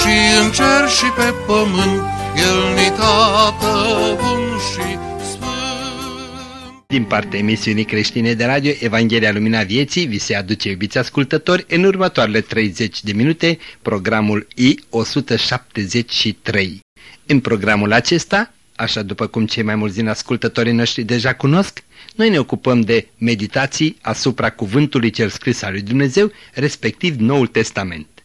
și în cer și pe pământ, El ni tată bun și din partea emisiunii creștine de radio Evanghelia Lumina Vieții vi se aduce, iubiți ascultători, în următoarele 30 de minute, programul I-173. În programul acesta, așa după cum cei mai mulți din ascultătorii noștri deja cunosc, noi ne ocupăm de meditații asupra cuvântului cel scris al lui Dumnezeu, respectiv Noul Testament.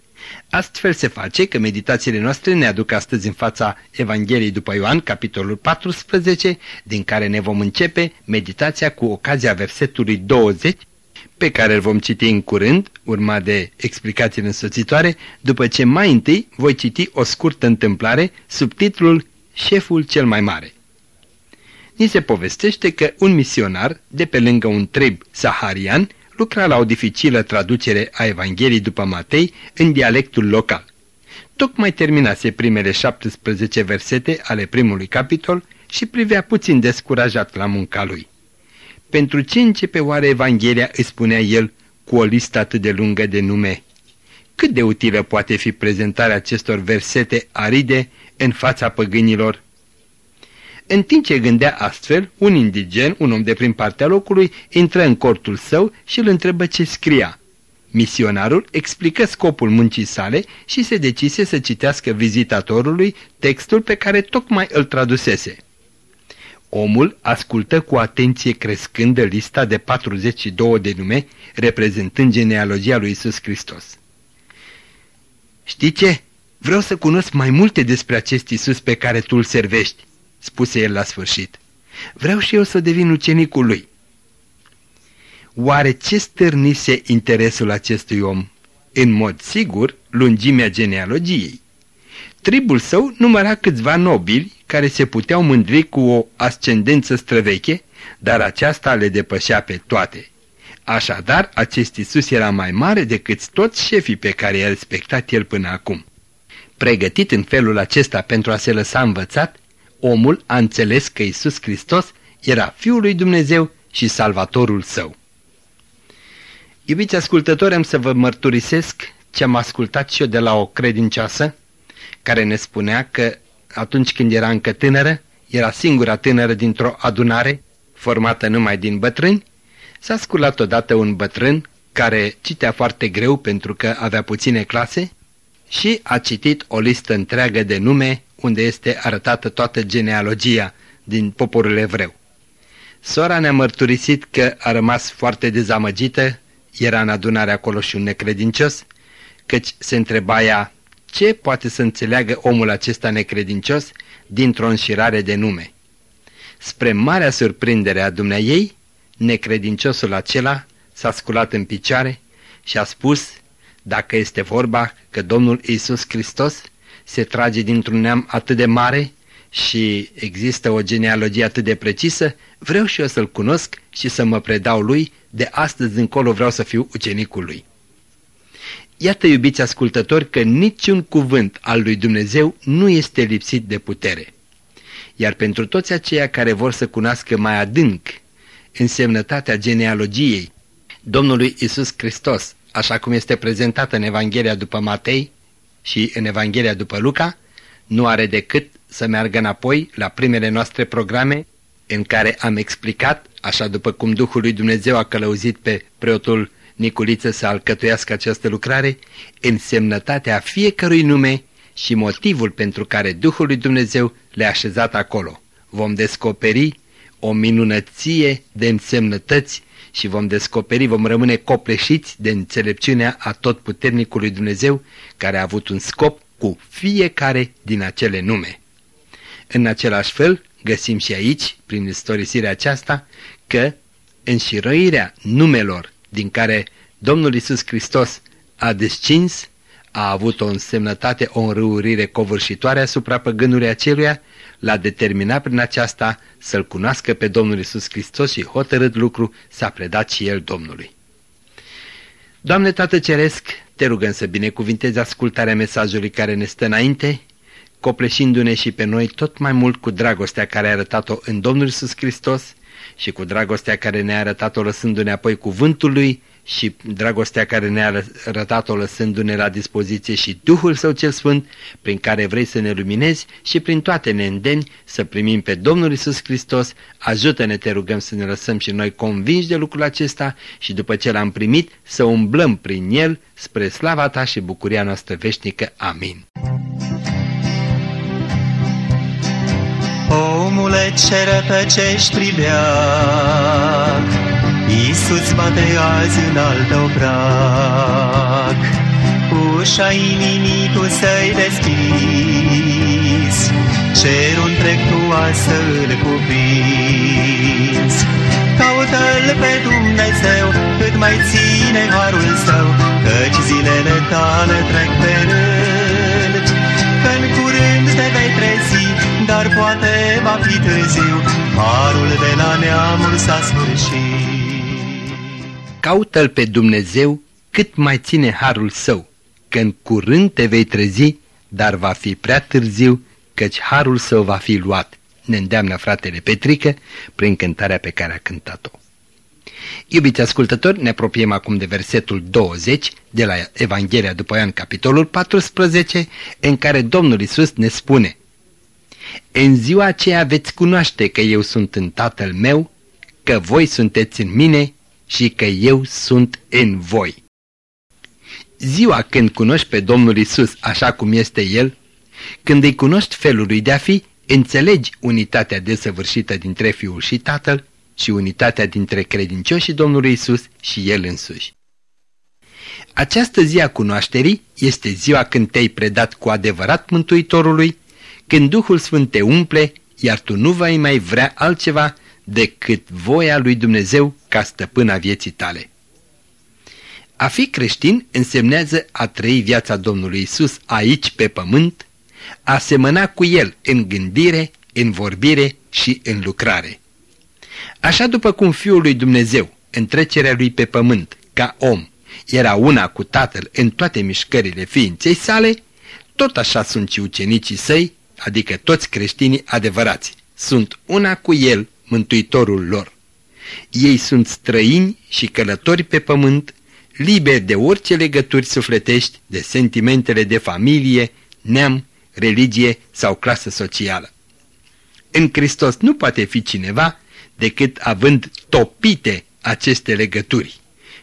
Astfel se face că meditațiile noastre ne aduc astăzi în fața Evangheliei după Ioan, capitolul 14, din care ne vom începe meditația cu ocazia versetului 20, pe care îl vom citi în curând, urma de explicațiile însoțitoare, după ce mai întâi voi citi o scurtă întâmplare sub titlul Șeful cel mai mare. Ni se povestește că un misionar de pe lângă un trib saharian lucra la o dificilă traducere a Evangheliei după Matei în dialectul local. Tocmai terminase primele 17 versete ale primului capitol și privea puțin descurajat la munca lui. Pentru ce începe oare Evanghelia, îi spunea el, cu o listă atât de lungă de nume? Cât de utilă poate fi prezentarea acestor versete aride în fața păgânilor în timp ce gândea astfel, un indigen, un om de prin partea locului, intră în cortul său și îl întrebă ce scria. Misionarul explică scopul muncii sale și se decise să citească vizitatorului textul pe care tocmai îl tradusese. Omul ascultă cu atenție crescândă lista de 42 de nume reprezentând genealogia lui Isus Hristos. Știi ce? Vreau să cunosc mai multe despre acest Isus pe care tu îl servești spuse el la sfârșit. Vreau și eu să devin ucenicul lui. Oare ce stârnise interesul acestui om? În mod sigur, lungimea genealogiei. Tribul său număra câțiva nobili care se puteau mândri cu o ascendență străveche, dar aceasta le depășea pe toate. Așadar, acest Isus era mai mare decât toți șefii pe care i-a respectat el până acum. Pregătit în felul acesta pentru a se lăsa învățat, omul a înțeles că Isus Hristos era Fiul lui Dumnezeu și Salvatorul său. Iubiți ascultători, am să vă mărturisesc ce am ascultat și eu de la o credincioasă care ne spunea că atunci când era încă tânără, era singura tânără dintr-o adunare formată numai din bătrâni, s-a sculat odată un bătrân care citea foarte greu pentru că avea puține clase și a citit o listă întreagă de nume unde este arătată toată genealogia din poporul evreu. Sora ne-a mărturisit că a rămas foarte dezamăgită, era în adunare acolo și un necredincios, căci se întreba ea ce poate să înțeleagă omul acesta necredincios dintr-o înșirare de nume. Spre marea surprindere a dumneaei, necredinciosul acela s-a sculat în picioare și a spus, dacă este vorba că Domnul Isus Hristos se trage dintr-un neam atât de mare și există o genealogie atât de precisă, vreau și eu să-l cunosc și să mă predau lui, de astăzi încolo vreau să fiu ucenicul lui. Iată, iubiți ascultători, că niciun cuvânt al lui Dumnezeu nu este lipsit de putere. Iar pentru toți aceia care vor să cunoască mai adânc însemnătatea genealogiei Domnului Isus Hristos, așa cum este prezentată în Evanghelia după Matei, și în Evanghelia după Luca, nu are decât să meargă înapoi la primele noastre programe în care am explicat, așa după cum Duhul lui Dumnezeu a călăuzit pe preotul Niculiță să alcătuiască această lucrare, însemnătatea fiecărui nume și motivul pentru care Duhul lui Dumnezeu le-a așezat acolo. Vom descoperi o minunăție de însemnătăți și vom descoperi, vom rămâne copleșiți de înțelepciunea a tot puternicului Dumnezeu care a avut un scop cu fiecare din acele nume. În același fel, găsim și aici, prin istorisirea aceasta, că înșirăirea numelor din care Domnul Isus Hristos a descins a avut o însemnătate, o înrăurire covârșitoare asupra păgânului aceluia, l-a determinat prin aceasta să-L cunoască pe Domnul Isus Hristos și hotărât lucru s-a predat și el Domnului. Doamne Tată Ceresc, te rugăm să binecuvintezi ascultarea mesajului care ne stă înainte, copleșindu-ne și pe noi tot mai mult cu dragostea care a arătat-o în Domnul Isus Hristos și cu dragostea care ne-a arătat-o lăsându-ne apoi cuvântul Lui și dragostea care ne-a arătat-o lăsându-ne la dispoziție și Duhul Său cel Sfânt, prin care vrei să ne luminezi și prin toate ne îndeni să primim pe Domnul Isus Hristos, ajută-ne, te rugăm să ne lăsăm și noi convinși de lucrul acesta și după ce l-am primit să umblăm prin el spre slava Ta și bucuria noastră veșnică. Amin. Omule ce rătăcești pribeac, Iisus bate azi în alt obrac. Ușa inimii tu să-i deschizi, Cerul întreg tu să-l cuprinzi. Caută-L pe Dumnezeu, cât mai ține harul său, Căci zilele tale trec pe rând, Că-n curând te vei trezi, dar poate va fi târziu, Harul de la neamul s-a sfârșit. Caută-L pe Dumnezeu cât mai ține harul său, că în curând te vei trezi, dar va fi prea târziu, căci harul său va fi luat, ne îndeamnă fratele Petrică prin cântarea pe care a cântat-o. Iubiți ascultători, ne apropiem acum de versetul 20 de la Evanghelia după Ioan, capitolul 14, în care Domnul Isus ne spune În ziua aceea veți cunoaște că eu sunt în Tatăl meu, că voi sunteți în mine și că eu sunt în voi. Ziua când cunoști pe Domnul Isus așa cum este El, când îi cunoști felul lui de a fi, înțelegi unitatea desăvârșită dintre Fiul și Tatăl și unitatea dintre credincioșii Domnului Isus și El însuși. Această zi a cunoașterii este ziua când te-ai predat cu adevărat Mântuitorului, când Duhul Sfânt te umple, iar tu nu vei mai vrea altceva decât voia lui Dumnezeu ca stăpâna vieții tale. A fi creștin însemnează a trăi viața Domnului Isus aici pe pământ, a semăna cu El în gândire, în vorbire și în lucrare. Așa după cum Fiul lui Dumnezeu, în trecerea lui pe pământ, ca om, era una cu Tatăl în toate mișcările ființei sale, tot așa sunt și ucenicii săi, adică toți creștinii adevărați, sunt una cu El, Mântuitorul lor. Ei sunt străini și călători pe pământ, liberi de orice legături sufletești, de sentimentele de familie, neam, religie sau clasă socială. În Hristos nu poate fi cineva decât având topite aceste legături,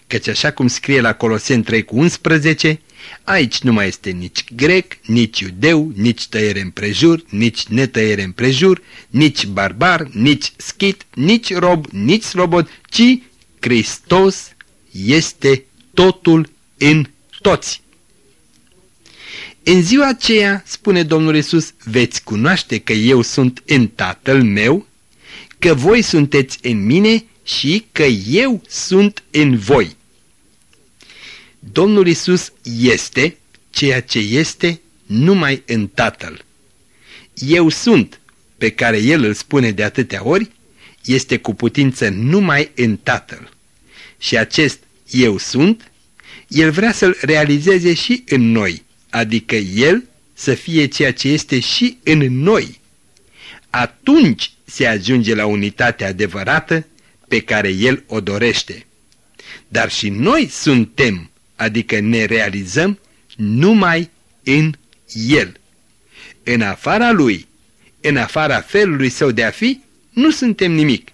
căci așa cum scrie la Coloseni 3 cu 11, aici nu mai este nici grec, nici iudeu, nici tăiere împrejur, nici netăiere împrejur, nici barbar, nici schit, nici rob, nici slobod, ci Hristos este totul în toți. În ziua aceea, spune Domnul Isus, veți cunoaște că eu sunt în Tatăl meu, că voi sunteți în mine și că eu sunt în voi. Domnul Isus este ceea ce este numai în Tatăl. Eu sunt, pe care El îl spune de atâtea ori, este cu putință numai în Tatăl. Și acest eu sunt, El vrea să-l realizeze și în noi, adică El să fie ceea ce este și în noi. Atunci se ajunge la unitatea adevărată pe care El o dorește. Dar și noi suntem, adică ne realizăm numai în El. În afara Lui, în afara felului său de a fi, nu suntem nimic.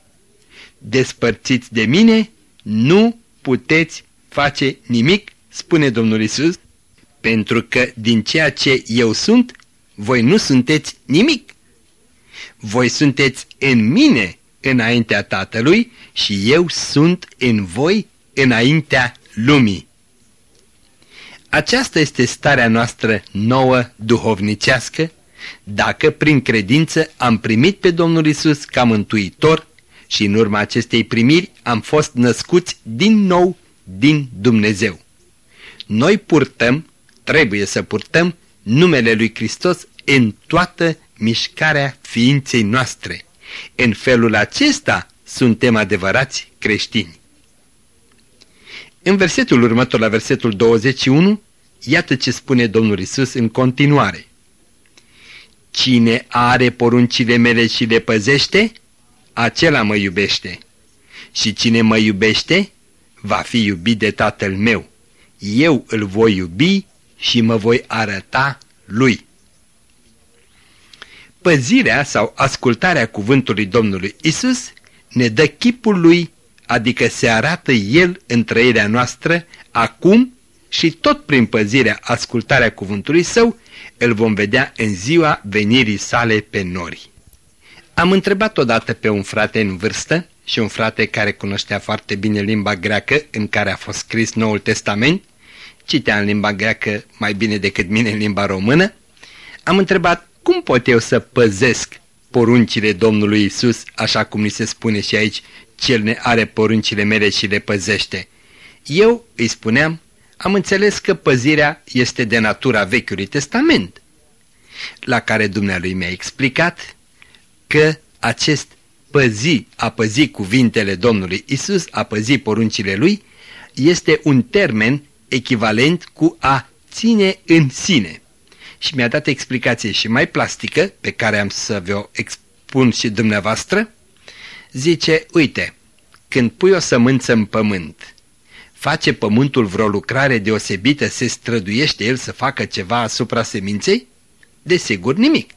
Despărțiți de mine, nu puteți face nimic, spune Domnul Isus, pentru că din ceea ce eu sunt, voi nu sunteți nimic. Voi sunteți în mine înaintea Tatălui și eu sunt în voi înaintea lumii. Aceasta este starea noastră nouă duhovnicească, dacă prin credință am primit pe Domnul Isus ca mântuitor și în urma acestei primiri am fost născuți din nou din Dumnezeu. Noi purtăm trebuie să purtăm numele lui Hristos în toată mișcarea ființei noastre. În felul acesta suntem adevărați creștini. În versetul următor, la versetul 21, iată ce spune Domnul Isus în continuare. Cine are poruncile mele și le păzește, acela mă iubește. Și cine mă iubește, va fi iubit de tatăl meu. Eu îl voi iubi și mă voi arăta lui. Păzirea sau ascultarea cuvântului Domnului Isus ne dă chipul lui, adică se arată el în trăirea noastră, acum și tot prin păzirea, ascultarea cuvântului său, îl vom vedea în ziua venirii sale pe nori. Am întrebat odată pe un frate în vârstă și un frate care cunoștea foarte bine limba greacă în care a fost scris Noul Testament, citea în limba greacă mai bine decât mine în limba română, am întrebat cum pot eu să păzesc poruncile Domnului Isus, așa cum ni se spune și aici, cel ne are poruncile mele și le păzește. Eu îi spuneam, am înțeles că păzirea este de natura Vechiului Testament, la care Dumnealui mi-a explicat că acest păzi, a păzi cuvintele Domnului Isus, a păzi poruncile Lui, este un termen echivalent cu a ține în sine. Și mi-a dat explicație și mai plastică, pe care am să vă expun și dumneavoastră. Zice, uite, când pui o sămânță în pământ, face pământul vreo lucrare deosebită, se străduiește el să facă ceva asupra seminței? Desigur nimic.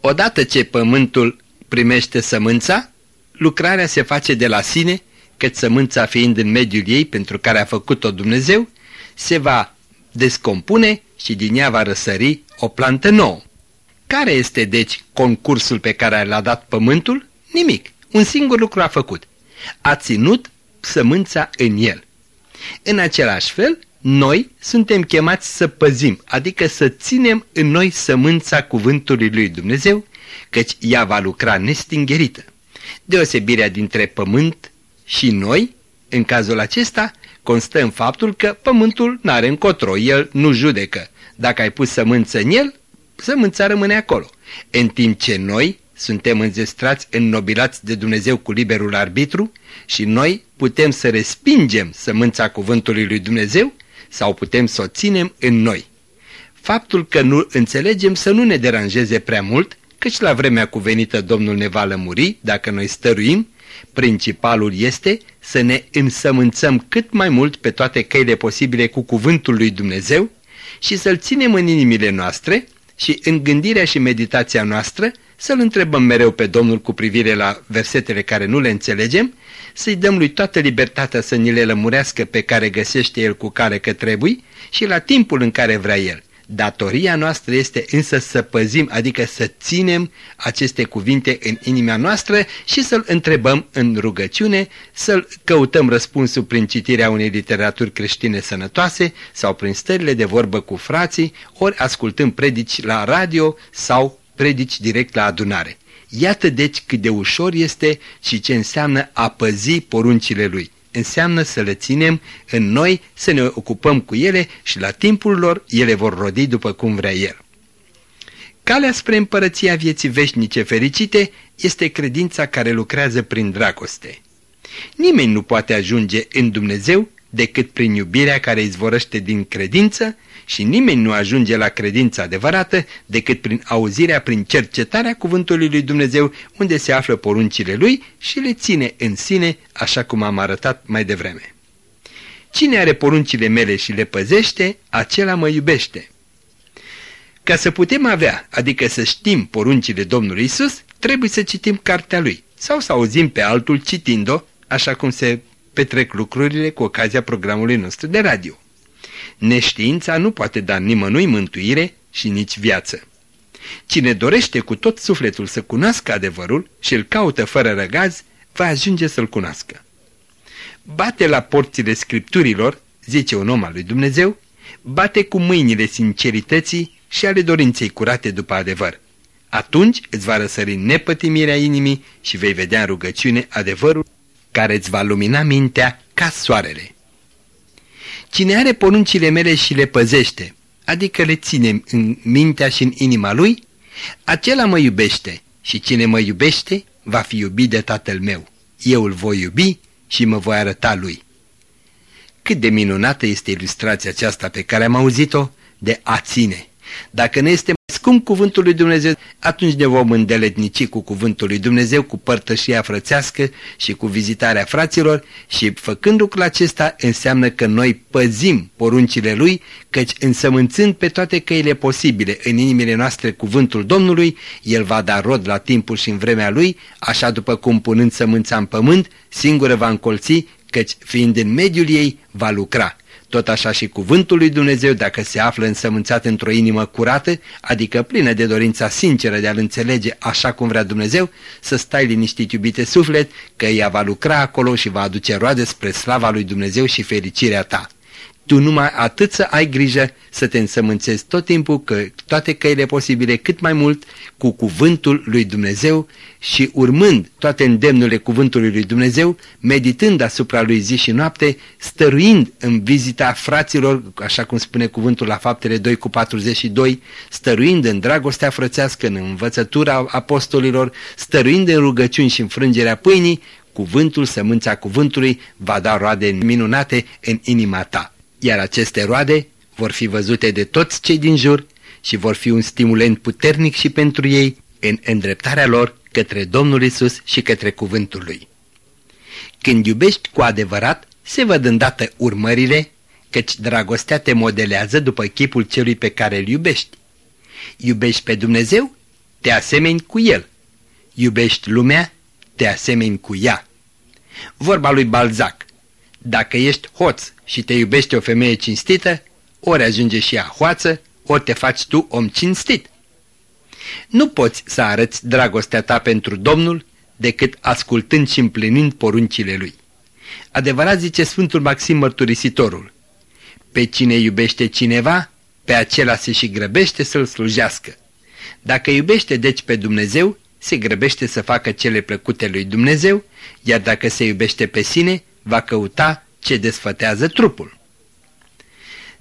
Odată ce pământul primește sămânța, lucrarea se face de la sine, cât sămânța fiind în mediul ei pentru care a făcut-o Dumnezeu, se va descompune și din ea va răsări o plantă nouă. Care este deci concursul pe care l-a dat pământul? Nimic. Un singur lucru a făcut. A ținut sămânța în el. În același fel, noi suntem chemați să păzim, adică să ținem în noi sămânța cuvântului lui Dumnezeu, căci ea va lucra nestingerită. Deosebirea dintre pământ și noi, în cazul acesta, constă în faptul că pământul n-are încotro, el nu judecă. Dacă ai pus sămânță în el, sămânța rămâne acolo. În timp ce noi suntem înzestrați, înnobilați de Dumnezeu cu liberul arbitru și noi putem să respingem sămânța cuvântului lui Dumnezeu sau putem să o ținem în noi. Faptul că nu înțelegem să nu ne deranjeze prea mult, căci la vremea cuvenită Domnul ne va lămuri dacă noi stăruim, principalul este să ne însămânțăm cât mai mult pe toate căile posibile cu cuvântul lui Dumnezeu și să-l ținem în inimile noastre și în gândirea și meditația noastră să-L întrebăm mereu pe Domnul cu privire la versetele care nu le înțelegem, să-i dăm lui toată libertatea să ni le lămurească pe care găsește El cu care că trebuie și la timpul în care vrea El. Datoria noastră este însă să păzim, adică să ținem aceste cuvinte în inima noastră și să-L întrebăm în rugăciune, să-L căutăm răspunsul prin citirea unei literaturi creștine sănătoase sau prin stările de vorbă cu frații, ori ascultând predici la radio sau predici direct la adunare. Iată deci cât de ușor este și ce înseamnă a păzi poruncile lui. Înseamnă să le ținem în noi, să ne ocupăm cu ele și la timpul lor ele vor rodi după cum vrea el. Calea spre împărăția vieții veșnice fericite este credința care lucrează prin dragoste. Nimeni nu poate ajunge în Dumnezeu decât prin iubirea care izvorăște din credință și nimeni nu ajunge la credința adevărată decât prin auzirea, prin cercetarea cuvântului lui Dumnezeu, unde se află poruncile lui și le ține în sine, așa cum am arătat mai devreme. Cine are poruncile mele și le păzește, acela mă iubește. Ca să putem avea, adică să știm poruncile Domnului Isus, trebuie să citim cartea lui sau să auzim pe altul citind-o, așa cum se petrec lucrurile cu ocazia programului nostru de radio. Neștiința nu poate da nimănui mântuire și nici viață. Cine dorește cu tot sufletul să cunoască adevărul și îl caută fără răgaz, va ajunge să-l cunoască. Bate la porțile scripturilor, zice un om al lui Dumnezeu, bate cu mâinile sincerității și ale dorinței curate după adevăr. Atunci îți va răsări nepătimirea inimii și vei vedea în rugăciune adevărul care îți va lumina mintea ca soarele. Cine are poruncile mele și le păzește, adică le ținem în mintea și în inima lui, acela mă iubește și cine mă iubește va fi iubit de tatăl meu. Eu îl voi iubi și mă voi arăta lui. Cât de minunată este ilustrația aceasta pe care am auzit-o de a ține. Dacă ne este scump cuvântul lui Dumnezeu, atunci ne vom îndeletnici cu cuvântul lui Dumnezeu, cu părtășia frățească și cu vizitarea fraților și făcând lucrul acesta înseamnă că noi păzim poruncile lui, căci însămânțând pe toate căile posibile în inimile noastre cuvântul Domnului, el va da rod la timpul și în vremea lui, așa după cum punând sămânța în pământ, singură va încolți, căci fiind în mediul ei, va lucra. Tot așa și cuvântul lui Dumnezeu, dacă se află însămânțat într-o inimă curată, adică plină de dorința sinceră de a-L înțelege așa cum vrea Dumnezeu, să stai liniștit, iubite suflet, că ea va lucra acolo și va aduce roade spre slava lui Dumnezeu și fericirea ta tu numai atât să ai grijă să te însămânțezi tot timpul că toate căile posibile cât mai mult cu cuvântul lui Dumnezeu și urmând toate îndemnurile cuvântului lui Dumnezeu, meditând asupra lui zi și noapte, stăruind în vizita fraților, așa cum spune cuvântul la faptele 2 cu 42, stăruind în dragostea frățească, în învățătura apostolilor, stăruind în rugăciuni și înfrângerea pâinii, cuvântul, sămânța cuvântului va da roade minunate în inima ta iar aceste roade vor fi văzute de toți cei din jur și vor fi un stimulent puternic și pentru ei în îndreptarea lor către Domnul Isus și către cuvântul Lui. Când iubești cu adevărat, se văd îndată urmările, căci dragostea te modelează după chipul celui pe care îl iubești. Iubești pe Dumnezeu? Te asemeni cu El. Iubești lumea? Te asemeni cu ea. Vorba lui Balzac. Dacă ești hoț și te iubește o femeie cinstită, ori ajunge și ea hoață, ori te faci tu om cinstit. Nu poți să arăți dragostea ta pentru Domnul decât ascultând și împlinind poruncile Lui. Adevărat zice Sfântul Maxim Mărturisitorul, pe cine iubește cineva, pe acela se și grăbește să-l slujească. Dacă iubește deci pe Dumnezeu, se grăbește să facă cele plăcute lui Dumnezeu, iar dacă se iubește pe sine, va căuta ce desfătează trupul.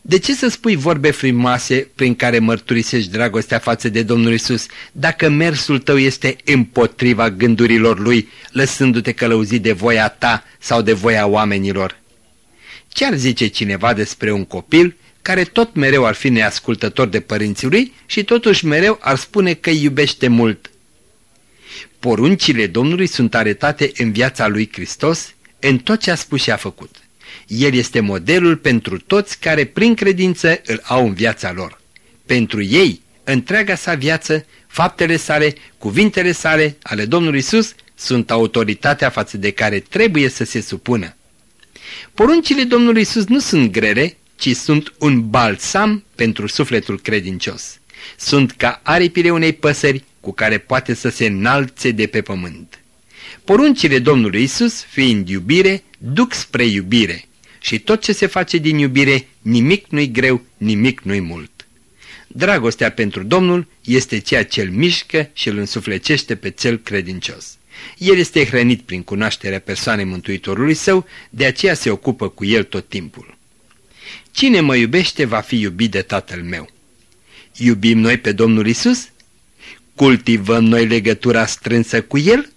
De ce să spui vorbe frumoase prin care mărturisești dragostea față de Domnul Isus, dacă mersul tău este împotriva gândurilor Lui, lăsându-te călăuzit de voia ta sau de voia oamenilor? Ce ar zice cineva despre un copil care tot mereu ar fi neascultător de părinții lui și totuși mereu ar spune că iubește mult? Poruncile Domnului sunt aretate în viața lui Hristos, în tot ce a spus și a făcut. El este modelul pentru toți care prin credință îl au în viața lor. Pentru ei, întreaga sa viață, faptele sale, cuvintele sale ale Domnului Isus sunt autoritatea față de care trebuie să se supună. Poruncile Domnului Isus nu sunt grele, ci sunt un balsam pentru sufletul credincios. Sunt ca aripile unei păsări cu care poate să se înalțe de pe pământ. Poruncile Domnului Isus, fiind iubire, duc spre iubire și tot ce se face din iubire, nimic nu-i greu, nimic nu-i mult. Dragostea pentru Domnul este ceea ce îl mișcă și îl însuflecește pe cel credincios. El este hrănit prin cunoașterea persoanei Mântuitorului său, de aceea se ocupă cu el tot timpul. Cine mă iubește va fi iubit de Tatăl meu. Iubim noi pe Domnul Isus? Cultivăm noi legătura strânsă cu El?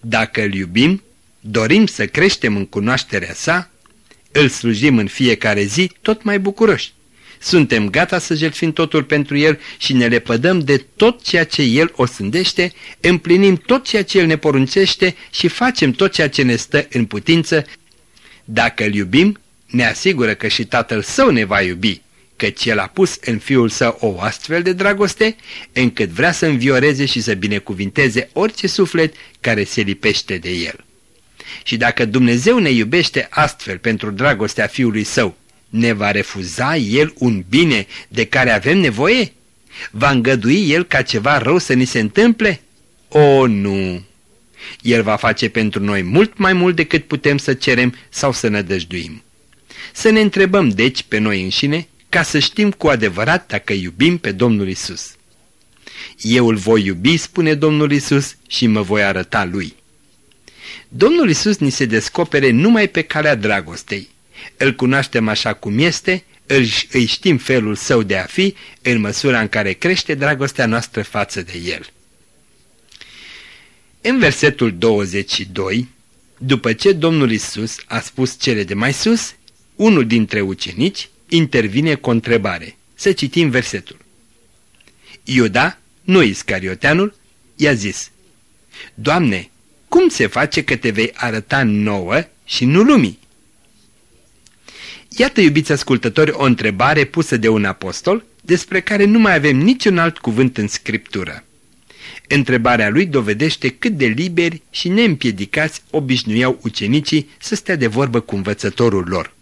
Dacă îl iubim, dorim să creștem în cunoașterea sa, îl slujim în fiecare zi tot mai bucuroși. Suntem gata să jertfim totul pentru El și ne lepădăm de tot ceea ce El o sândește, împlinim tot ceea ce El ne poruncește și facem tot ceea ce ne stă în putință. Dacă îl iubim, ne asigură că și Tatăl Său ne va iubi, căci El a pus în Fiul Său o astfel de dragoste, încât vrea să învioreze și să binecuvinteze orice suflet care se lipește de El. Și dacă Dumnezeu ne iubește astfel pentru dragostea Fiului Său, ne va refuza El un bine de care avem nevoie? Va îngădui El ca ceva rău să ni se întâmple? O, nu! El va face pentru noi mult mai mult decât putem să cerem sau să nădăjduim. Să ne întrebăm deci pe noi înșine ca să știm cu adevărat dacă iubim pe Domnul Isus. Eu îl voi iubi, spune Domnul Isus, și mă voi arăta lui. Domnul Isus ni se descopere numai pe calea dragostei. Îl cunoaștem așa cum este, își, îi știm felul său de a fi în măsura în care crește dragostea noastră față de el. În versetul 22, după ce Domnul Isus a spus cele de mai sus, unul dintre ucenici intervine cu o întrebare. Să citim versetul. Iuda, nu Iscarioteanul, i-a zis, Doamne, cum se face că te vei arăta nouă și nu lumii? Iată, iubiți ascultători, o întrebare pusă de un apostol despre care nu mai avem niciun alt cuvânt în Scriptură. Întrebarea lui dovedește cât de liberi și neîmpiedicați obișnuiau ucenicii să stea de vorbă cu învățătorul lor.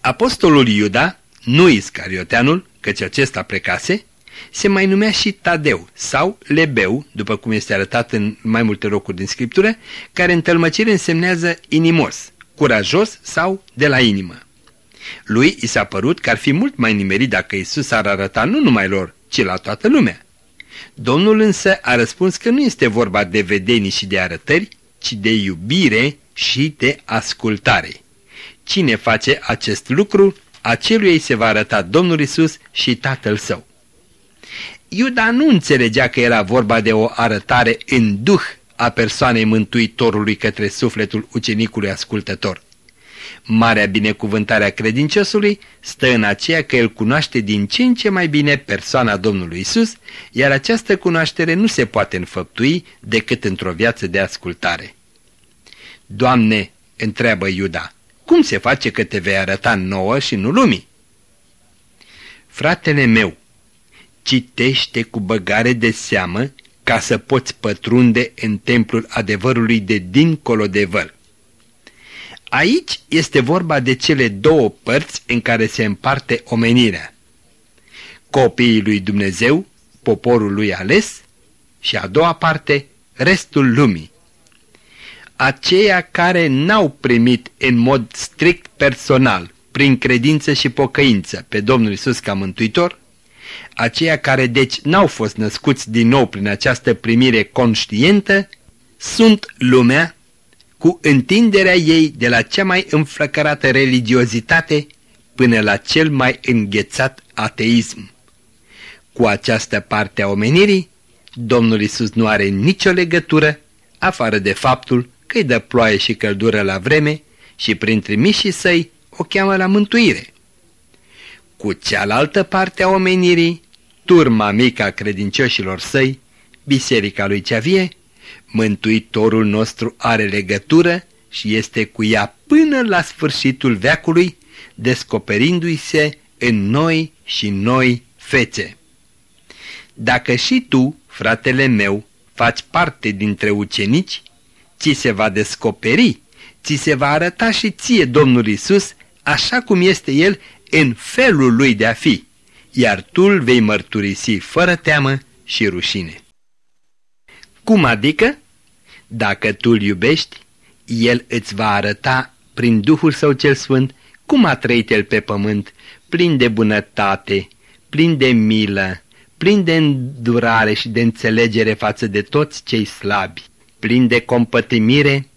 Apostolul Iuda, nu Iscarioteanul, căci acesta plecase, se mai numea și Tadeu sau Lebeu, după cum este arătat în mai multe locuri din Scriptură, care în tălmăcire însemnează inimos, curajos sau de la inimă. Lui i s-a părut că ar fi mult mai nimerit dacă Isus ar arăta nu numai lor, ci la toată lumea. Domnul însă a răspuns că nu este vorba de vedenii și de arătări, ci de iubire și de ascultare. Cine face acest lucru, acelui ei se va arăta Domnul Isus și Tatăl Său. Iuda nu înțelegea că era vorba de o arătare în duh a persoanei Mântuitorului către sufletul ucenicului ascultător. Marea binecuvântare a credinciosului stă în aceea că el cunoaște din ce în ce mai bine persoana Domnului Isus, iar această cunoaștere nu se poate înfăptui decât într-o viață de ascultare. Doamne, întreabă Iuda, cum se face că te vei arăta nouă și nu lumii? Fratele meu, citește cu băgare de seamă ca să poți pătrunde în templul adevărului de dincolo de văr. Aici este vorba de cele două părți în care se împarte omenirea. Copiii lui Dumnezeu, poporul lui ales și a doua parte, restul lumii. Aceia care n-au primit în mod strict personal, prin credință și pocăință, pe Domnul Isus ca mântuitor, aceia care deci n-au fost născuți din nou prin această primire conștientă, sunt lumea cu întinderea ei de la cea mai înflăcărată religiozitate până la cel mai înghețat ateism. Cu această parte a omenirii, Domnul Isus nu are nicio legătură, afară de faptul că îi dă ploaie și căldură la vreme și prin trimișii săi o cheamă la mântuire. Cu cealaltă parte a omenirii, turma mică a credincioșilor săi, biserica lui cea vie, Mântuitorul nostru are legătură și este cu ea până la sfârșitul veacului, descoperindu-i se în noi și noi fețe. Dacă și tu, fratele meu, faci parte dintre ucenici, ți se va descoperi, ți se va arăta și ție Domnul Isus, așa cum este El în felul Lui de a fi, iar tu îl vei mărturisi fără teamă și rușine. Cum adică? Dacă tu îl iubești, el îți va arăta prin Duhul Său cel Sfânt cum a trăit el pe pământ, plin de bunătate, plin de milă, plin de îndurare și de înțelegere față de toți cei slabi, plin de compătimire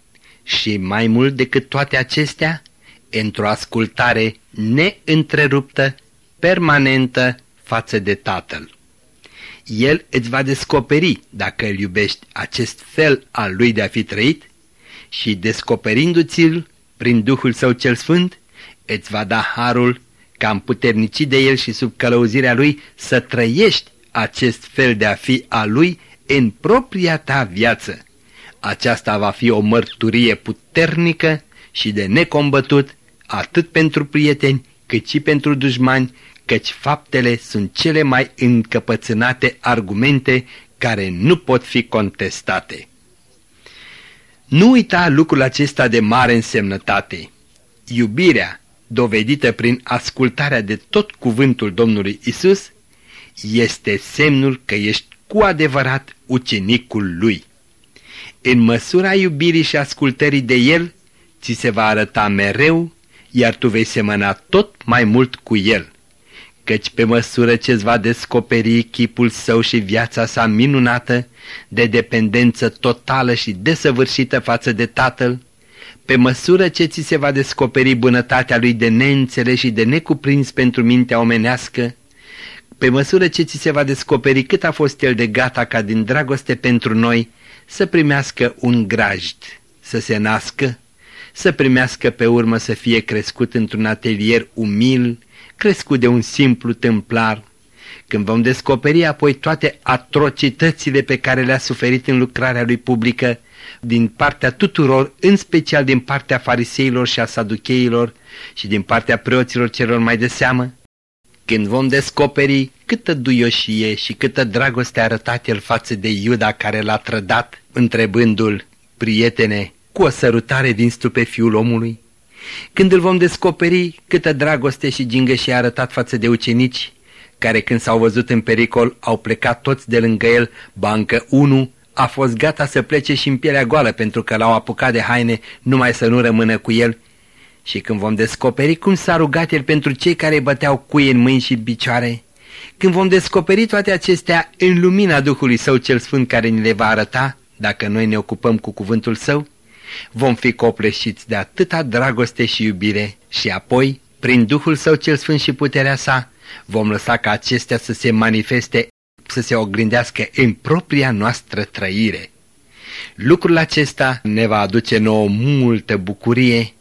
și mai mult decât toate acestea, într-o ascultare neîntreruptă, permanentă față de Tatăl. El îți va descoperi, dacă îl iubești, acest fel al lui de a fi trăit și descoperindu-ți-l prin Duhul Său cel Sfânt, îți va da harul ca împuternicit de el și sub călăuzirea lui să trăiești acest fel de a fi a lui în propria ta viață. Aceasta va fi o mărturie puternică și de necombătut atât pentru prieteni cât și pentru dușmani căci faptele sunt cele mai încăpățânate argumente care nu pot fi contestate. Nu uita lucrul acesta de mare însemnătate. Iubirea, dovedită prin ascultarea de tot cuvântul Domnului Isus, este semnul că ești cu adevărat ucenicul Lui. În măsura iubirii și ascultării de El, ți se va arăta mereu, iar tu vei semăna tot mai mult cu El. Căci pe măsură ce îți va descoperi chipul său și viața sa minunată, de dependență totală și desăvârșită față de Tatăl, Pe măsură ce ți se va descoperi bunătatea lui de neînțeles și de necuprins pentru mintea omenească, pe măsură ce ți se va descoperi cât a fost el de gata ca din dragoste pentru noi să primească un grajd, să se nască, să primească pe urmă să fie crescut într-un atelier umil, crescut de un simplu templar, când vom descoperi apoi toate atrocitățile pe care le-a suferit în lucrarea lui publică, din partea tuturor, în special din partea fariseilor și a saducheilor și din partea preoților celor mai de seamă, când vom descoperi câtă duioșie și câtă dragoste a arătat el față de Iuda care l-a trădat, întrebându-l, prietene, cu o sărutare din stupe fiul omului? Când îl vom descoperi câtă dragoste și gingășie a arătat față de ucenici, care când s-au văzut în pericol au plecat toți de lângă el, bancă unu a fost gata să plece și în pielea goală pentru că l-au apucat de haine numai să nu rămână cu el. Și când vom descoperi cum s-a rugat el pentru cei care băteau cuie în mâini și picioare, când vom descoperi toate acestea în lumina Duhului Său cel Sfânt care ni le va arăta, dacă noi ne ocupăm cu cuvântul Său, vom fi copleșiți de atâta dragoste și iubire și apoi, prin Duhul Său cel Sfânt și puterea Sa, vom lăsa ca acestea să se manifeste, să se oglindească în propria noastră trăire. Lucrul acesta ne va aduce nouă multă bucurie,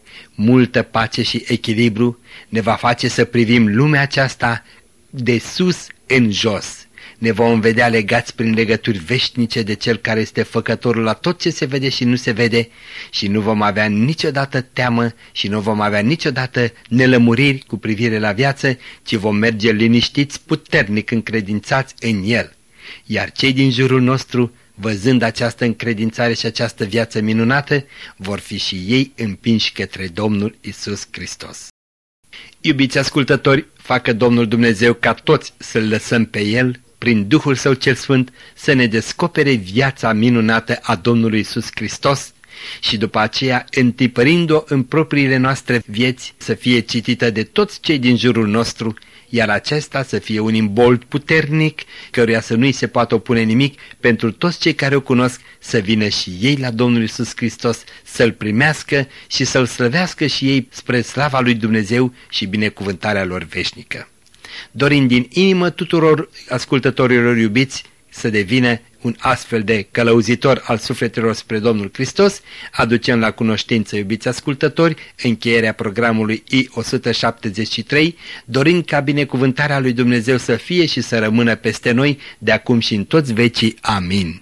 multă pace și echilibru, ne va face să privim lumea aceasta de sus în jos ne vom vedea legați prin legături veșnice de Cel care este făcătorul la tot ce se vede și nu se vede și nu vom avea niciodată teamă și nu vom avea niciodată nelămuriri cu privire la viață, ci vom merge liniștiți puternic încredințați în El. Iar cei din jurul nostru, văzând această încredințare și această viață minunată, vor fi și ei împinși către Domnul Isus Hristos. Iubiți ascultători, facă Domnul Dumnezeu ca toți să-L lăsăm pe El prin Duhul Său cel Sfânt, să ne descopere viața minunată a Domnului Isus Hristos și după aceea, întipărind-o în propriile noastre vieți, să fie citită de toți cei din jurul nostru, iar acesta să fie un imbold puternic, căruia să nu-i se poată opune nimic, pentru toți cei care o cunosc să vină și ei la Domnul Isus Hristos, să-L primească și să-L slăvească și ei spre slava lui Dumnezeu și binecuvântarea lor veșnică. Dorind din inimă tuturor ascultătorilor iubiți să devină un astfel de călăuzitor al sufletelor spre Domnul Hristos, aducem la cunoștință, iubiți ascultători, încheierea programului I-173, dorind ca binecuvântarea lui Dumnezeu să fie și să rămână peste noi de acum și în toți vecii. Amin.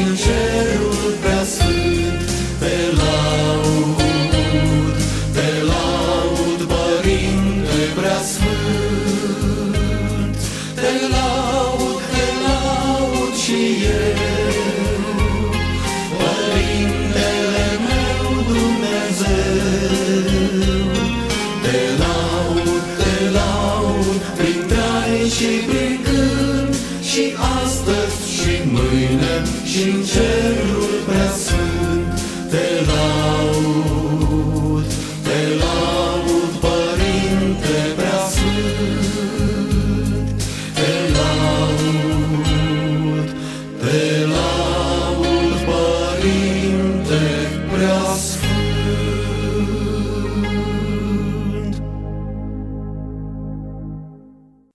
Te laud,